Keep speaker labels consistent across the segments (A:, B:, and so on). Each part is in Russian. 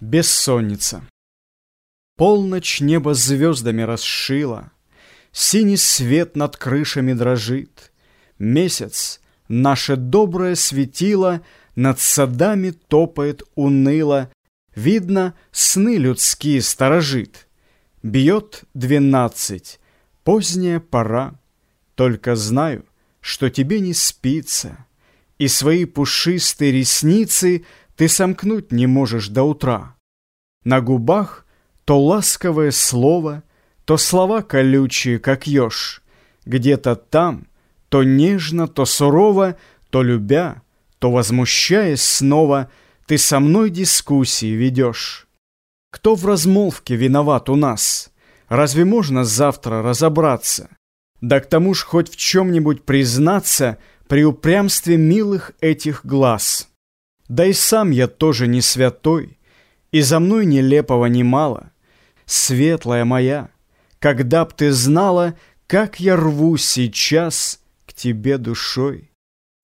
A: Бессонница. Полночь небо звездами расшила, Синий свет над крышами дрожит, Месяц, наше доброе светило, Над садами топает уныло, Видно, сны людские сторожит. Бьет двенадцать, поздняя пора, Только знаю, что тебе не спится, И свои пушистые ресницы — ты сомкнуть не можешь до утра. На губах то ласковое слово, то слова колючие, как еж. Где-то там, то нежно, то сурово, то любя, то возмущаясь снова, ты со мной дискуссии ведешь. Кто в размолвке виноват у нас? Разве можно завтра разобраться? Да к тому ж хоть в чем-нибудь признаться при упрямстве милых этих глаз. Да и сам я тоже не святой, И за мной нелепого немало. Светлая моя, когда б ты знала, Как я рву сейчас к тебе душой.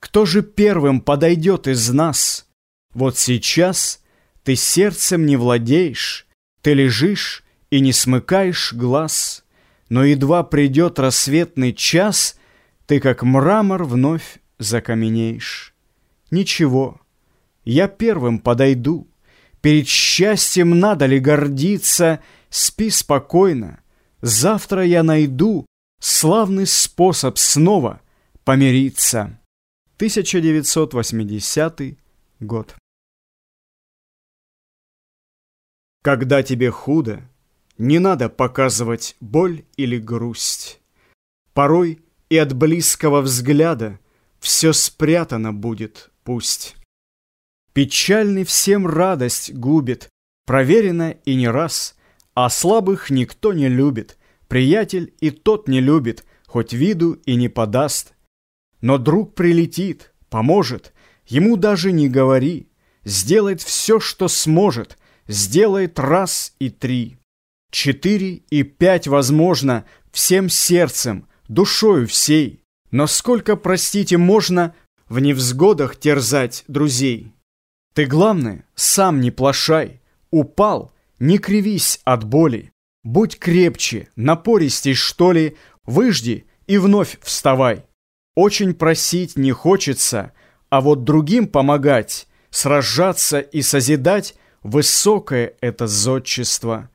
A: Кто же первым подойдет из нас? Вот сейчас ты сердцем не владеешь, Ты лежишь и не смыкаешь глаз, Но едва придет рассветный час, Ты как мрамор вновь закаменеешь. Ничего, я первым подойду. Перед счастьем надо ли гордиться? Спи спокойно. Завтра я найду славный способ снова помириться. 1980 год. Когда тебе худо, не надо показывать боль или грусть. Порой и от близкого взгляда все спрятано будет, пусть. Печальный всем радость губит, проверено и не раз, а слабых никто не любит, приятель и тот не любит, хоть виду и не подаст. Но друг прилетит, поможет, ему даже не говори, сделает все, что сможет, сделает раз и три. Четыре и пять возможно, всем сердцем, душою всей. Но сколько, простите, можно в невзгодах терзать друзей? Ты, главное, сам не плашай. Упал, не кривись от боли. Будь крепче, напористей, что ли, выжди и вновь вставай. Очень просить не хочется, а вот другим помогать, сражаться и созидать — высокое это зодчество.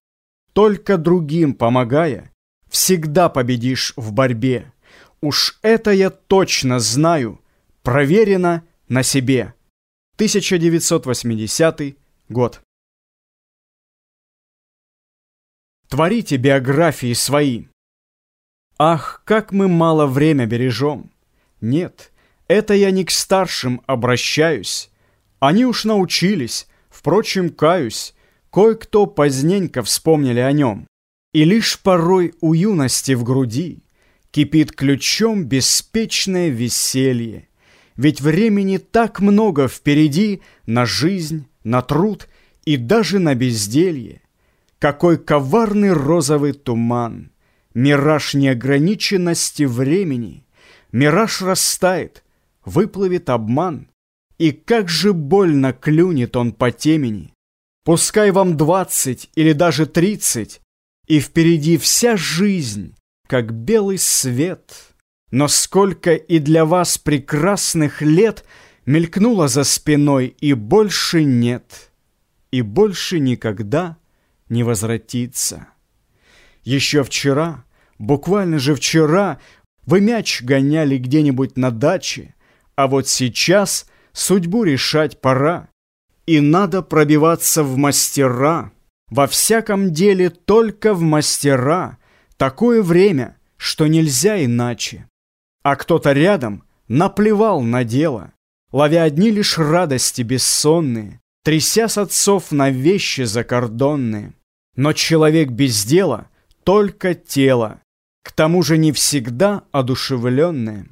A: Только другим помогая, всегда победишь в борьбе. Уж это я точно знаю, проверено на себе. 1980 год. Творите биографии свои. Ах, как мы мало время бережем. Нет, это я не к старшим обращаюсь. Они уж научились, впрочем, каюсь. Кое-кто поздненько вспомнили о нем. И лишь порой у юности в груди Кипит ключом беспечное веселье. Ведь времени так много впереди на жизнь, на труд и даже на безделье. Какой коварный розовый туман, Мираж неограниченности времени. Мираж растает, выплывет обман, И как же больно клюнет он по темени. Пускай вам двадцать или даже тридцать, И впереди вся жизнь, как белый свет — но сколько и для вас прекрасных лет Мелькнуло за спиной, и больше нет, И больше никогда не возвратится. Еще вчера, буквально же вчера, Вы мяч гоняли где-нибудь на даче, А вот сейчас судьбу решать пора, И надо пробиваться в мастера, Во всяком деле только в мастера, Такое время, что нельзя иначе а кто-то рядом наплевал на дело, ловя одни лишь радости бессонные, тряся с отцов на вещи закордонные. Но человек без дела — только тело, к тому же не всегда одушевленное.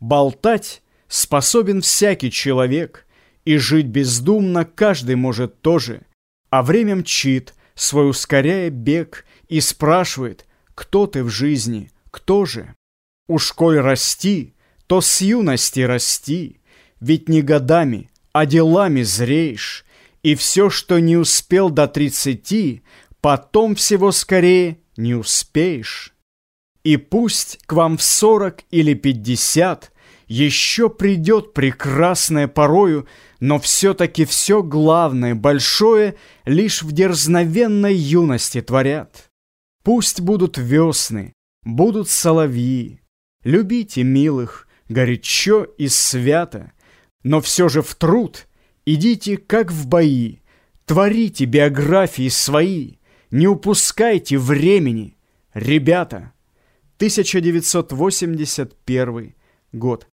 A: Болтать способен всякий человек, и жить бездумно каждый может тоже, а время мчит, свой ускоряя бег, и спрашивает, кто ты в жизни, кто же? Уж коль расти, то с юности расти, Ведь не годами, а делами зреешь, И все, что не успел до тридцати, потом всего скорее не успеешь. И пусть к вам в сорок или пятьдесят еще придет прекрасное порою, но все-таки все главное, большое, лишь в дерзновенной юности творят. Пусть будут весны, будут соловьи. Любите милых, горячо и свято, но все же в труд идите, как в бои, творите биографии свои, не упускайте времени, ребята. 1981 год.